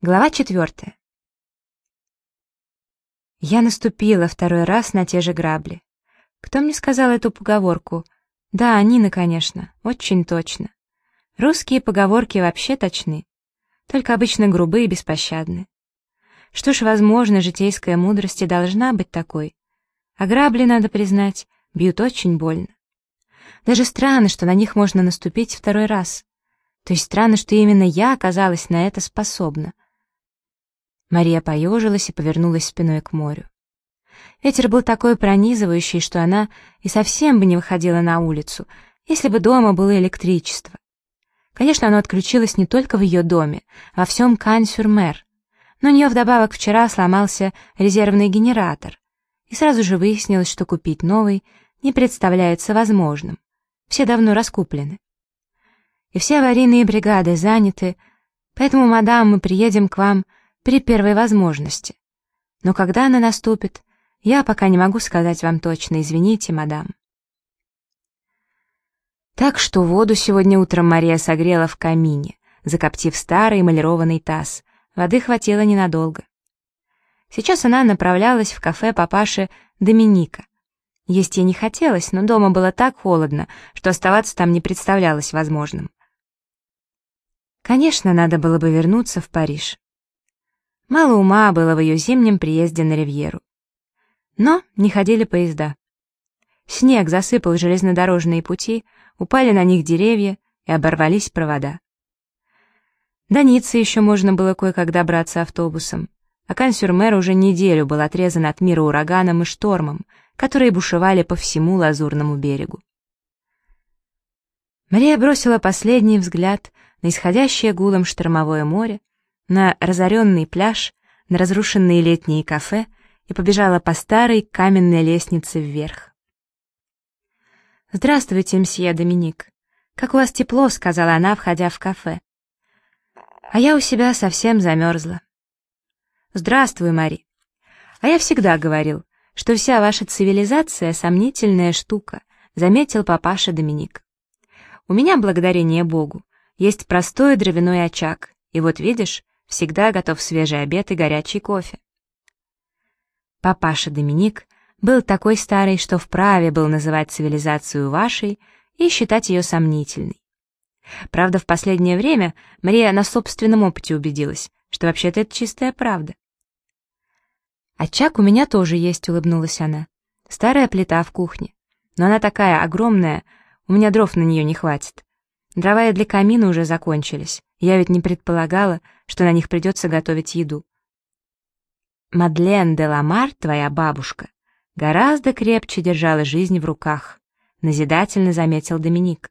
Глава четвертая. Я наступила второй раз на те же грабли. Кто мне сказал эту поговорку? Да, Нина, конечно, очень точно. Русские поговорки вообще точны, только обычно грубые и беспощадны. Что ж, возможно, житейская мудрость и должна быть такой. А грабли, надо признать, бьют очень больно. Даже странно, что на них можно наступить второй раз. То есть странно, что именно я оказалась на это способна. Мария поежилась и повернулась спиной к морю. Ветер был такой пронизывающий, что она и совсем бы не выходила на улицу, если бы дома было электричество. Конечно, оно отключилось не только в ее доме, во всем Кань-сюр-Мер, но у нее вдобавок вчера сломался резервный генератор, и сразу же выяснилось, что купить новый не представляется возможным. Все давно раскуплены. И все аварийные бригады заняты, поэтому, мадам, мы приедем к вам при первой возможности. Но когда она наступит, я пока не могу сказать вам точно, извините, мадам. Так что воду сегодня утром Мария согрела в камине, закоптив старый эмалированный таз. Воды хватило ненадолго. Сейчас она направлялась в кафе папаши Доминика. Есть ей не хотелось, но дома было так холодно, что оставаться там не представлялось возможным. Конечно, надо было бы вернуться в Париж. Мало ума было в ее зимнем приезде на Ривьеру. Но не ходили поезда. Снег засыпал железнодорожные пути, упали на них деревья и оборвались провода. До Ниццы еще можно было кое-как добраться автобусом, а Кансюрмер уже неделю был отрезан от мира ураганом и штормом, которые бушевали по всему Лазурному берегу. Мария бросила последний взгляд на исходящее гулом штормовое море, на разоренный пляж, на разрушенные летние кафе и побежала по старой каменной лестнице вверх. «Здравствуйте, мсье Доминик. Как у вас тепло», — сказала она, входя в кафе. «А я у себя совсем замерзла». «Здравствуй, Мари. А я всегда говорил, что вся ваша цивилизация — сомнительная штука», — заметил папаша Доминик. «У меня, благодарение Богу, есть простой дровяной очаг, и вот видишь, Всегда готов свежий обед и горячий кофе. Папаша Доминик был такой старый, что вправе был называть цивилизацию вашей и считать ее сомнительной. Правда, в последнее время Мария на собственном опыте убедилась, что вообще-то это чистая правда. «Очаг у меня тоже есть», — улыбнулась она. «Старая плита в кухне. Но она такая огромная, у меня дров на нее не хватит. Дрова для камина уже закончились. Я ведь не предполагала, что на них придется готовить еду. Мадлен де Ламар, твоя бабушка, гораздо крепче держала жизнь в руках, назидательно заметил Доминик.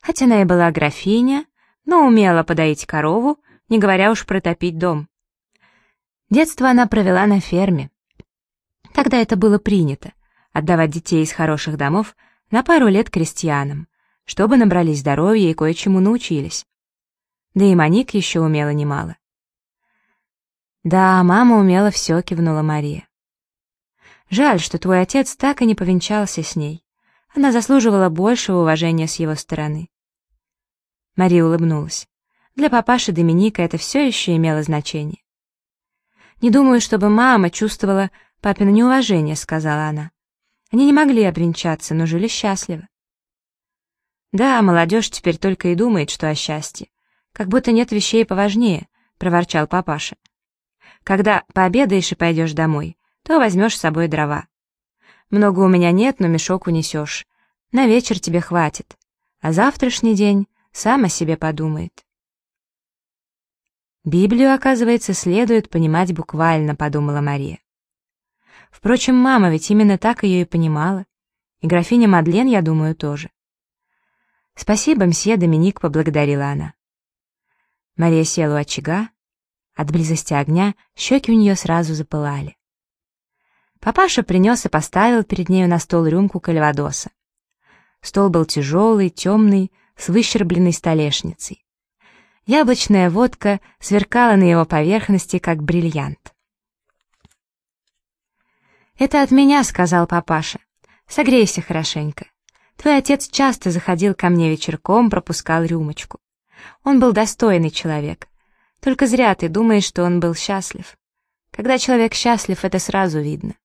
Хотя она и была графиня, но умела подоить корову, не говоря уж про топить дом. Детство она провела на ферме. Тогда это было принято — отдавать детей из хороших домов на пару лет крестьянам, чтобы набрались здоровья и кое-чему научились. Да и Моник еще умела немало. «Да, мама умела все», — кивнула Мария. «Жаль, что твой отец так и не повенчался с ней. Она заслуживала большего уважения с его стороны». Мария улыбнулась. Для папаши Доминика это все еще имело значение. «Не думаю, чтобы мама чувствовала папино неуважение», — сказала она. «Они не могли обвенчаться, но жили счастливо». «Да, молодежь теперь только и думает, что о счастье. Как будто нет вещей поважнее», — проворчал папаша. «Когда пообедаешь и пойдешь домой, то возьмешь с собой дрова. Много у меня нет, но мешок унесешь. На вечер тебе хватит. А завтрашний день сам о себе подумает». «Библию, оказывается, следует понимать буквально», — подумала Мария. Впрочем, мама ведь именно так ее и понимала. И графиня Мадлен, я думаю, тоже. «Спасибо, мсье Доминик», — поблагодарила она. Мария села у очага. От близости огня щеки у нее сразу запылали. Папаша принес и поставил перед нею на стол рюмку кальвадоса. Стол был тяжелый, темный, с выщербленной столешницей. Яблочная водка сверкала на его поверхности, как бриллиант. «Это от меня», — сказал папаша. «Согрейся хорошенько. Твой отец часто заходил ко мне вечерком, пропускал рюмочку. Он был достойный человек. Только зря ты думаешь, что он был счастлив. Когда человек счастлив, это сразу видно.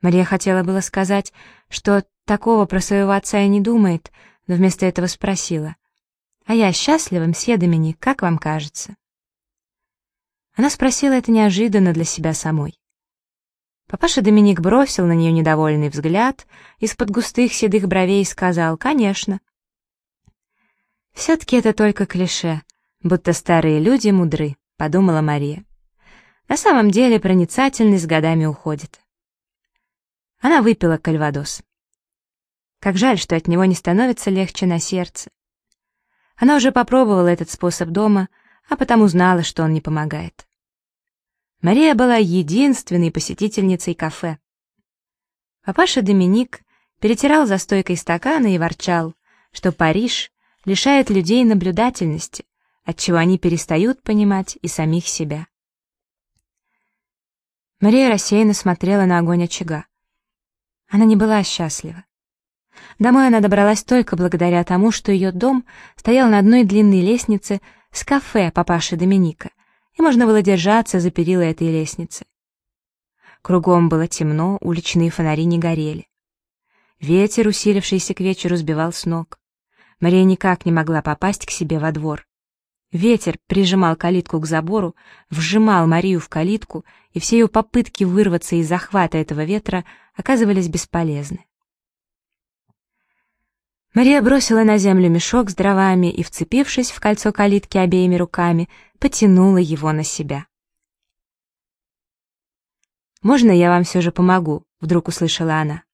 Мария хотела было сказать, что такого про своего отца и не думает, но вместо этого спросила. «А я счастлива, мсье Доминик, как вам кажется?» Она спросила это неожиданно для себя самой. Папаша Доминик бросил на нее недовольный взгляд, из-под густых седых бровей сказал «Конечно». «Все-таки это только клише, будто старые люди мудры», — подумала Мария. На самом деле проницательность с годами уходит. Она выпила кальвадос. Как жаль, что от него не становится легче на сердце. Она уже попробовала этот способ дома, а потому знала, что он не помогает. Мария была единственной посетительницей кафе. Папаша Доминик перетирал за стойкой стаканы и ворчал, что Париж лишает людей наблюдательности, отчего они перестают понимать и самих себя. Мария рассеянно смотрела на огонь очага. Она не была счастлива. Домой она добралась только благодаря тому, что ее дом стоял на одной длинной лестнице с кафе папаши Доминика, и можно было держаться за перила этой лестницы. Кругом было темно, уличные фонари не горели. Ветер, усилившийся к вечеру, сбивал с ног. Мария никак не могла попасть к себе во двор. Ветер прижимал калитку к забору, вжимал Марию в калитку, и все ее попытки вырваться из захвата этого ветра оказывались бесполезны. Мария бросила на землю мешок с дровами и, вцепившись в кольцо калитки обеими руками, потянула его на себя. «Можно я вам все же помогу?» — вдруг услышала она.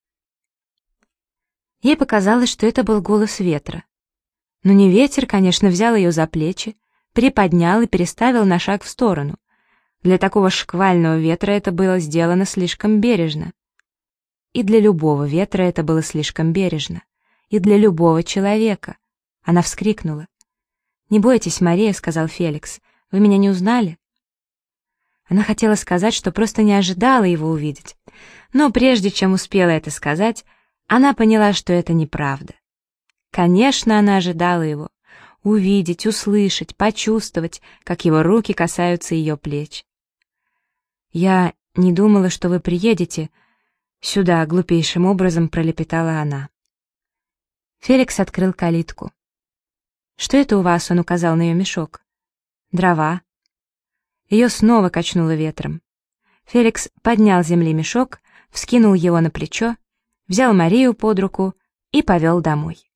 Ей показалось, что это был голос ветра. Но не ветер, конечно, взял ее за плечи, приподнял и переставил на шаг в сторону. Для такого шквального ветра это было сделано слишком бережно. И для любого ветра это было слишком бережно и для любого человека. Она вскрикнула. «Не бойтесь, Мария», — сказал Феликс, — «вы меня не узнали?» Она хотела сказать, что просто не ожидала его увидеть, но прежде чем успела это сказать, она поняла, что это неправда. Конечно, она ожидала его. Увидеть, услышать, почувствовать, как его руки касаются ее плеч. «Я не думала, что вы приедете», — сюда глупейшим образом пролепетала она. Феликс открыл калитку. «Что это у вас?» — он указал на ее мешок. «Дрова». Ее снова качнуло ветром. Феликс поднял земли мешок, вскинул его на плечо, взял Марию под руку и повел домой.